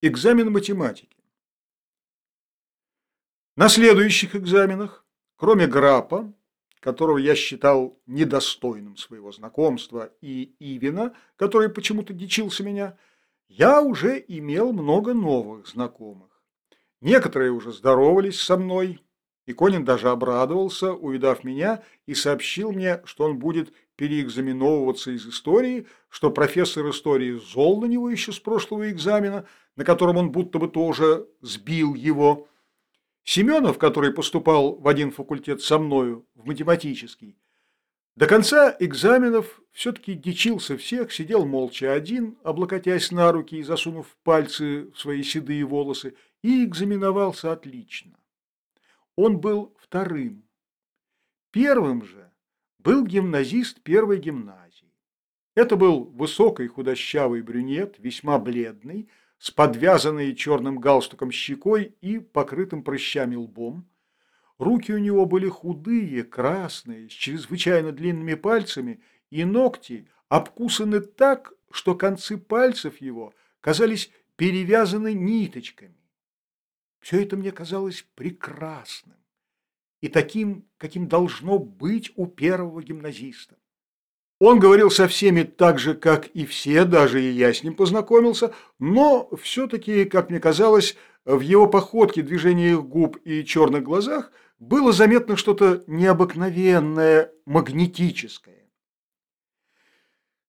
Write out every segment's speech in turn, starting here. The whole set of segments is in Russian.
Экзамен математики. На следующих экзаменах, кроме Грапа, которого я считал недостойным своего знакомства, и Ивина, который почему-то дичился меня, я уже имел много новых знакомых. Некоторые уже здоровались со мной, и Конин даже обрадовался, увидав меня, и сообщил мне, что он будет переэкзаменовываться из истории, что профессор истории зол на него еще с прошлого экзамена, на котором он будто бы тоже сбил его. Семенов, который поступал в один факультет со мною, в математический, до конца экзаменов все-таки дичился всех, сидел молча один, облокотясь на руки и засунув пальцы в свои седые волосы, и экзаменовался отлично он был вторым. Первым же был гимназист первой гимназии. Это был высокий худощавый брюнет, весьма бледный, с подвязанной черным галстуком щекой и покрытым прыщами лбом. Руки у него были худые, красные, с чрезвычайно длинными пальцами, и ногти обкусаны так, что концы пальцев его казались перевязаны ниточками. Все это мне казалось прекрасным и таким, каким должно быть у первого гимназиста. Он говорил со всеми так же, как и все, даже и я с ним познакомился, но все-таки, как мне казалось, в его походке, движениях губ и черных глазах было заметно что-то необыкновенное, магнетическое.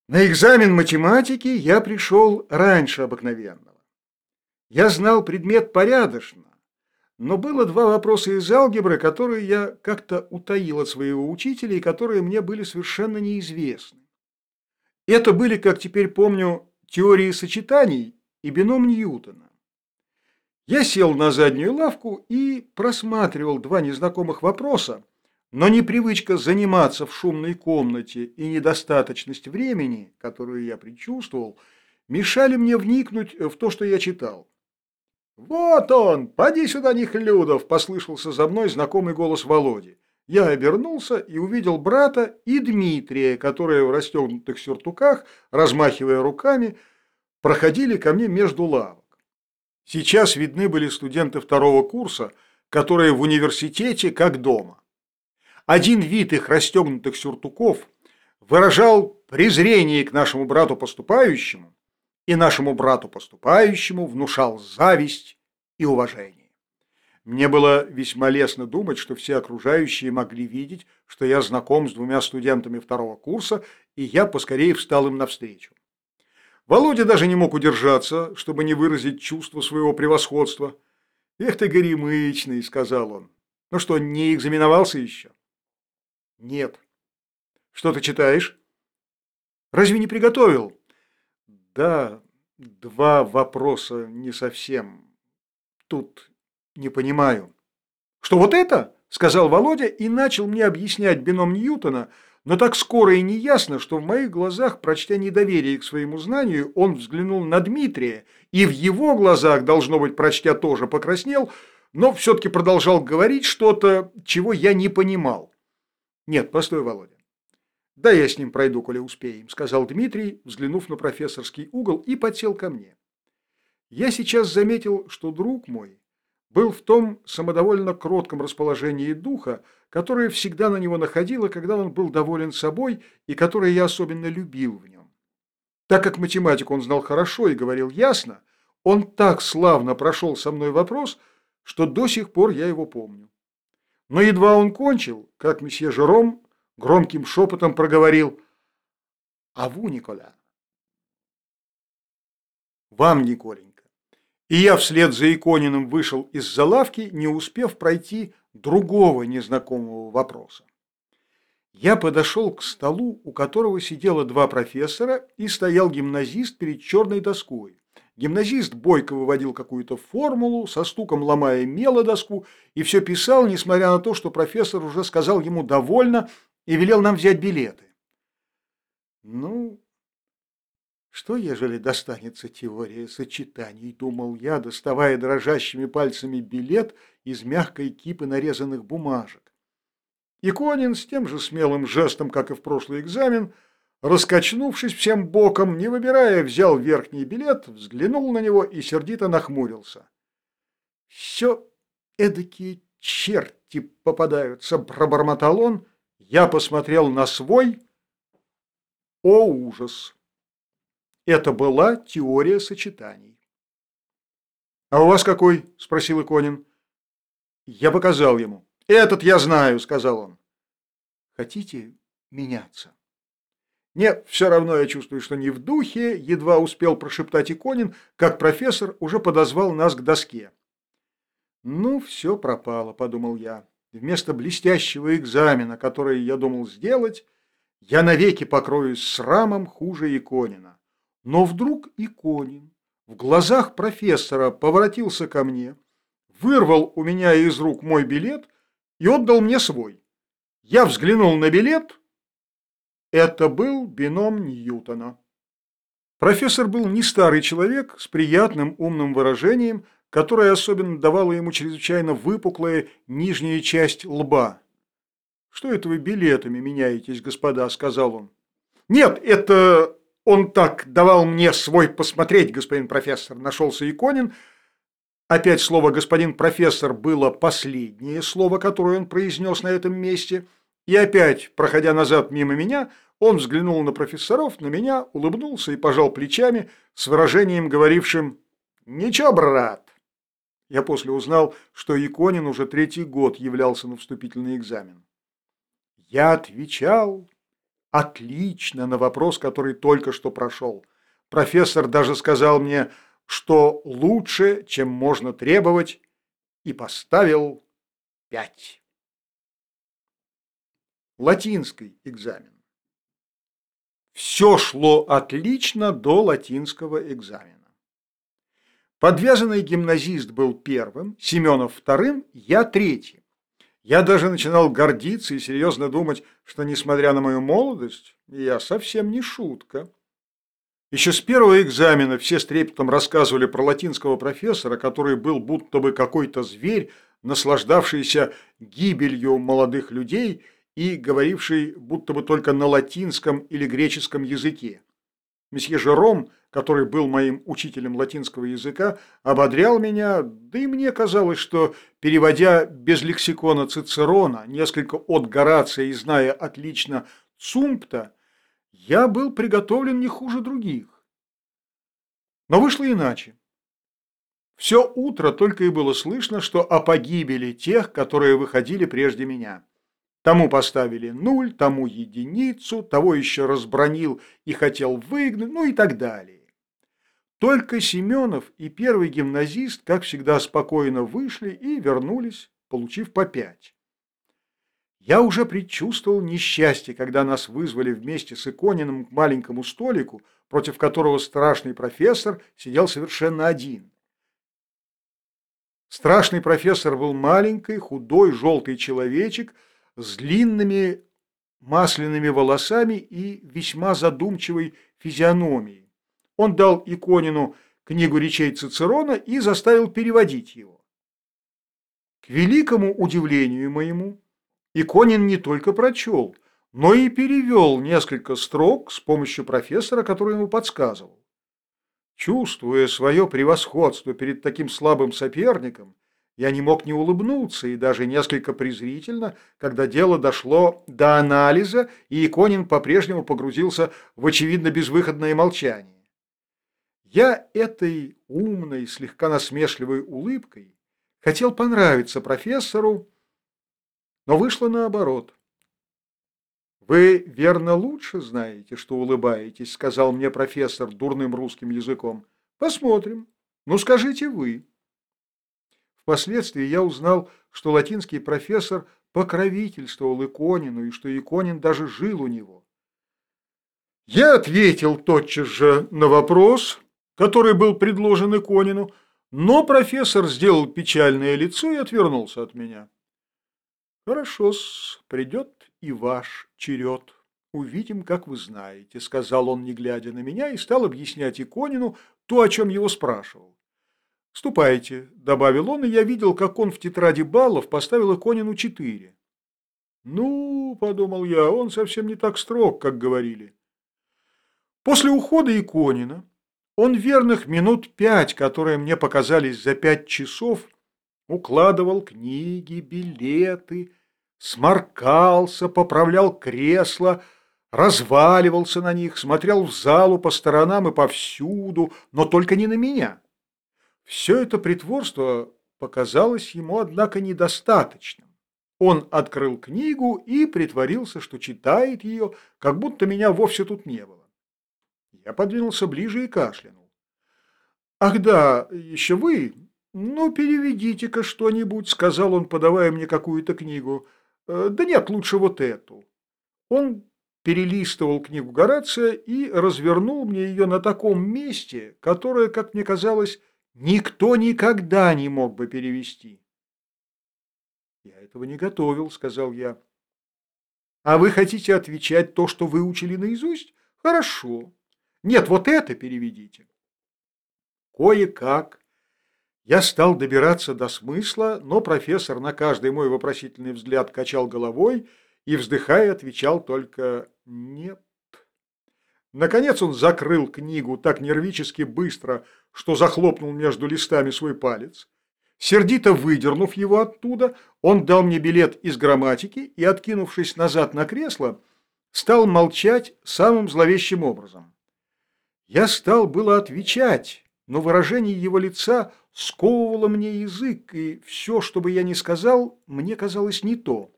На экзамен математики я пришел раньше обыкновенного. Я знал предмет порядочно, но было два вопроса из алгебры, которые я как-то утаил от своего учителя и которые мне были совершенно неизвестны. Это были, как теперь помню, теории сочетаний и бином Ньютона. Я сел на заднюю лавку и просматривал два незнакомых вопроса, но непривычка заниматься в шумной комнате и недостаточность времени, которую я предчувствовал, мешали мне вникнуть в то, что я читал. «Вот он! Поди сюда, Нехлюдов!» – послышался за мной знакомый голос Володи. Я обернулся и увидел брата и Дмитрия, которые в расстегнутых сюртуках, размахивая руками, проходили ко мне между лавок. Сейчас видны были студенты второго курса, которые в университете как дома. Один вид их расстегнутых сюртуков выражал презрение к нашему брату поступающему, и нашему брату поступающему внушал зависть и уважение. Мне было весьма лестно думать, что все окружающие могли видеть, что я знаком с двумя студентами второго курса, и я поскорее встал им навстречу. Володя даже не мог удержаться, чтобы не выразить чувство своего превосходства. «Эх ты, горемычный», — сказал он. «Ну что, не экзаменовался еще?» «Нет». «Что ты читаешь?» «Разве не приготовил?» Да, два вопроса не совсем. Тут не понимаю. Что вот это? Сказал Володя и начал мне объяснять бином Ньютона, но так скоро и неясно, что в моих глазах, прочтя недоверие к своему знанию, он взглянул на Дмитрия, и в его глазах, должно быть, прочтя тоже покраснел, но все-таки продолжал говорить что-то, чего я не понимал. Нет, постой, Володя. «Да я с ним пройду, коли успеем», – сказал Дмитрий, взглянув на профессорский угол, и подсел ко мне. Я сейчас заметил, что друг мой был в том самодовольно кротком расположении духа, которое всегда на него находило, когда он был доволен собой и которое я особенно любил в нем. Так как математику он знал хорошо и говорил ясно, он так славно прошел со мной вопрос, что до сих пор я его помню. Но едва он кончил, как месье Жером громким шепотом проговорил «Аву, Николя!» «Вам, Николенька!» И я вслед за Икониным вышел из-за лавки, не успев пройти другого незнакомого вопроса. Я подошел к столу, у которого сидело два профессора, и стоял гимназист перед черной доской. Гимназист бойко выводил какую-то формулу, со стуком ломая мелодоску, и все писал, несмотря на то, что профессор уже сказал ему «довольно», и велел нам взять билеты. Ну, что, ежели достанется теория сочетаний, думал я, доставая дрожащими пальцами билет из мягкой кипы нарезанных бумажек. Иконин с тем же смелым жестом, как и в прошлый экзамен, раскачнувшись всем боком, не выбирая, взял верхний билет, взглянул на него и сердито нахмурился. «Все эдакие черти попадаются», – пробормотал он. Я посмотрел на свой. О, ужас! Это была теория сочетаний. «А у вас какой?» – спросил Иконин. Я показал ему. «Этот я знаю», – сказал он. «Хотите меняться?» Нет, все равно я чувствую, что не в духе, едва успел прошептать Иконин, как профессор уже подозвал нас к доске. «Ну, все пропало», – подумал я. «Вместо блестящего экзамена, который я думал сделать, я навеки покроюсь срамом хуже Иконина». Но вдруг Иконин в глазах профессора поворотился ко мне, вырвал у меня из рук мой билет и отдал мне свой. Я взглянул на билет. Это был бином Ньютона. Профессор был не старый человек с приятным умным выражением, которое особенно давало ему чрезвычайно выпуклая нижняя часть лба. «Что это вы билетами меняетесь, господа?» – сказал он. «Нет, это он так давал мне свой посмотреть, господин профессор», – нашелся Иконин. Опять слово «господин профессор» было последнее слово, которое он произнес на этом месте. И опять, проходя назад мимо меня, он взглянул на профессоров, на меня, улыбнулся и пожал плечами с выражением, говорившим «Ничего, брат, я после узнал, что Иконин уже третий год являлся на вступительный экзамен. Я отвечал отлично на вопрос, который только что прошел. Профессор даже сказал мне, что лучше, чем можно требовать, и поставил пять. Латинский экзамен. Все шло отлично до латинского экзамена. Подвязанный гимназист был первым, Семенов вторым, я третьим. Я даже начинал гордиться и серьезно думать, что, несмотря на мою молодость, я совсем не шутка. Еще с первого экзамена все с трепетом рассказывали про латинского профессора, который был будто бы какой-то зверь, наслаждавшийся гибелью молодых людей и говоривший будто бы только на латинском или греческом языке. Месье Жером который был моим учителем латинского языка, ободрял меня, да и мне казалось, что, переводя без лексикона Цицерона, несколько от Горация и зная отлично Цумпта, я был приготовлен не хуже других. Но вышло иначе. Все утро только и было слышно, что о погибели тех, которые выходили прежде меня. Тому поставили нуль, тому единицу, того еще разбронил и хотел выгнать, ну и так далее. Только Семенов и первый гимназист, как всегда, спокойно вышли и вернулись, получив по пять. Я уже предчувствовал несчастье, когда нас вызвали вместе с Икониным к маленькому столику, против которого страшный профессор сидел совершенно один. Страшный профессор был маленький, худой, желтый человечек с длинными масляными волосами и весьма задумчивой физиономией. Он дал Иконину книгу речей Цицерона и заставил переводить его. К великому удивлению моему, Иконин не только прочел, но и перевел несколько строк с помощью профессора, который ему подсказывал. Чувствуя свое превосходство перед таким слабым соперником, я не мог не улыбнуться и даже несколько презрительно, когда дело дошло до анализа, и Иконин по-прежнему погрузился в очевидно безвыходное молчание. Я этой умной, слегка насмешливой улыбкой хотел понравиться профессору, но вышло наоборот. «Вы, верно, лучше знаете, что улыбаетесь», — сказал мне профессор дурным русским языком. «Посмотрим. Ну, скажите вы». Впоследствии я узнал, что латинский профессор покровительствовал Иконину и что Иконин даже жил у него. Я ответил тотчас же на вопрос, который был предложен Иконину, но профессор сделал печальное лицо и отвернулся от меня. «Хорошо-с, придет и ваш черед. Увидим, как вы знаете», — сказал он, не глядя на меня, и стал объяснять Иконину то, о чем его спрашивал. «Ступайте», — добавил он, и я видел, как он в тетради баллов поставил Иконину четыре. «Ну, — подумал я, — он совсем не так строг, как говорили». После ухода Иконина он верных минут пять, которые мне показались за пять часов, укладывал книги, билеты, сморкался, поправлял кресло, разваливался на них, смотрел в залу по сторонам и повсюду, но только не на меня. Все это притворство показалось ему, однако, недостаточным. Он открыл книгу и притворился, что читает ее, как будто меня вовсе тут не было. Я подвинулся ближе и кашлянул. «Ах да, еще вы? Ну, переведите-ка что-нибудь», — сказал он, подавая мне какую-то книгу. «Э, «Да нет, лучше вот эту». Он перелистывал книгу Горация и развернул мне ее на таком месте, которое, как мне казалось, никто никогда не мог бы перевести. «Я этого не готовил», — сказал я. «А вы хотите отвечать то, что выучили наизусть? Хорошо. Нет, вот это переведите». Кое-как я стал добираться до смысла, но профессор на каждый мой вопросительный взгляд качал головой и, вздыхая, отвечал только «нет». Наконец он закрыл книгу так нервически быстро, что захлопнул между листами свой палец. Сердито выдернув его оттуда, он дал мне билет из грамматики и, откинувшись назад на кресло, стал молчать самым зловещим образом. Я стал было отвечать, но выражение его лица сковывало мне язык, и все, что бы я ни сказал, мне казалось не то.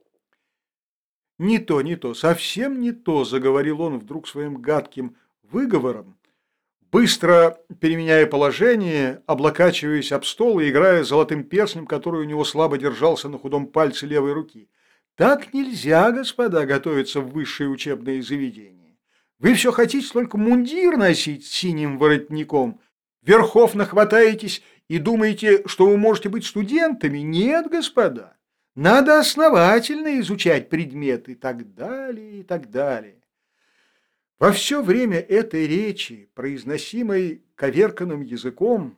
«Не то, не то, совсем не то», – заговорил он вдруг своим гадким выговором, быстро переменяя положение, облокачиваясь об стол и играя золотым перстнем, который у него слабо держался на худом пальце левой руки. «Так нельзя, господа, готовиться в высшее учебное заведение. Вы все хотите только мундир носить с синим воротником, верхов нахватаетесь и думаете, что вы можете быть студентами? Нет, господа». Надо основательно изучать предметы и так далее, и так далее. Во все время этой речи, произносимой коверканным языком,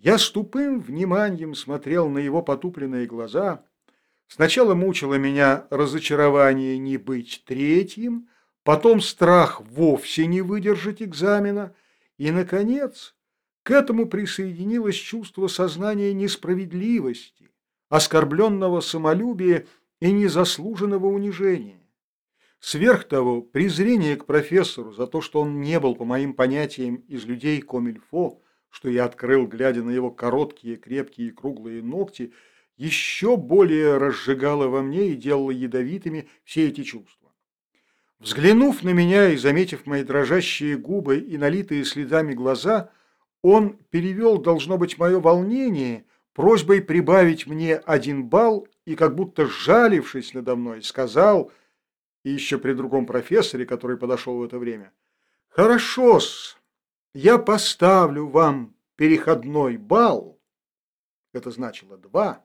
я с тупым вниманием смотрел на его потупленные глаза. Сначала мучило меня разочарование не быть третьим, потом страх вовсе не выдержать экзамена, и, наконец, к этому присоединилось чувство сознания несправедливости, оскорбленного самолюбия и незаслуженного унижения. Сверх того, презрение к профессору за то, что он не был, по моим понятиям, из людей комильфо, что я открыл, глядя на его короткие, крепкие и круглые ногти, еще более разжигало во мне и делало ядовитыми все эти чувства. Взглянув на меня и заметив мои дрожащие губы и налитые следами глаза, он перевел, должно быть, мое волнение – просьбой прибавить мне один балл и, как будто сжалившись надо мной, сказал, и еще при другом профессоре, который подошел в это время, «Хорошо-с, я поставлю вам переходной балл, это значило два,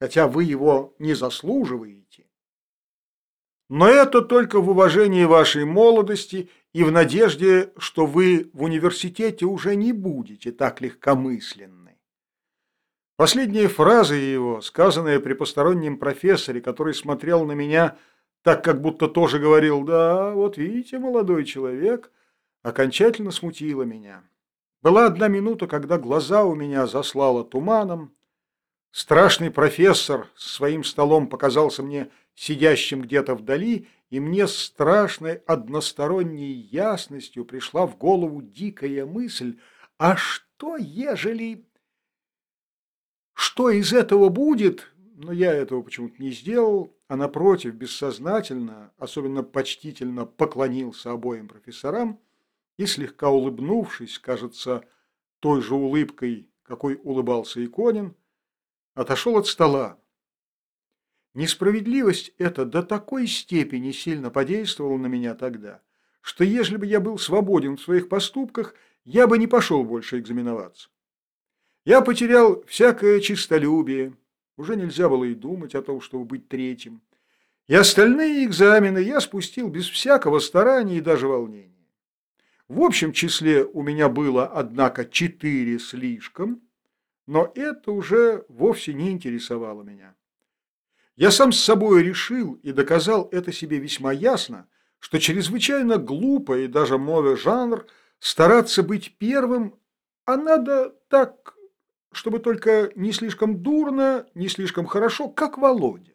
хотя вы его не заслуживаете, но это только в уважении вашей молодости и в надежде, что вы в университете уже не будете так легкомысленны. Последние фразы его, сказанные при постороннем профессоре, который смотрел на меня так, как будто тоже говорил «Да, вот видите, молодой человек», окончательно смутило меня. Была одна минута, когда глаза у меня заслало туманом. Страшный профессор с своим столом показался мне сидящим где-то вдали, и мне с страшной односторонней ясностью пришла в голову дикая мысль, а что, ежели что из этого будет, но я этого почему-то не сделал, а напротив, бессознательно, особенно почтительно поклонился обоим профессорам и, слегка улыбнувшись, кажется, той же улыбкой, какой улыбался Иконин, отошел от стола. Несправедливость эта до такой степени сильно подействовала на меня тогда, что если бы я был свободен в своих поступках, я бы не пошел больше экзаменоваться. Я потерял всякое чистолюбие, уже нельзя было и думать о том, чтобы быть третьим. И остальные экзамены я спустил без всякого старания и даже волнения. В общем числе у меня было, однако, четыре слишком, но это уже вовсе не интересовало меня. Я сам с собой решил и доказал это себе весьма ясно, что чрезвычайно глупо и даже мове жанр стараться быть первым, а надо так, чтобы только не слишком дурно, не слишком хорошо, как Володя.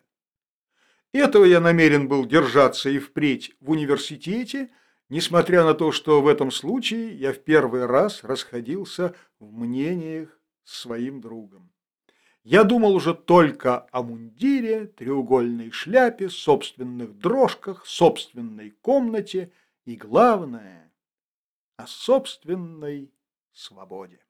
Этого я намерен был держаться и впредь в университете, несмотря на то, что в этом случае я в первый раз расходился в мнениях с своим другом. Я думал уже только о мундире, треугольной шляпе, собственных дрожках, собственной комнате и, главное, о собственной свободе.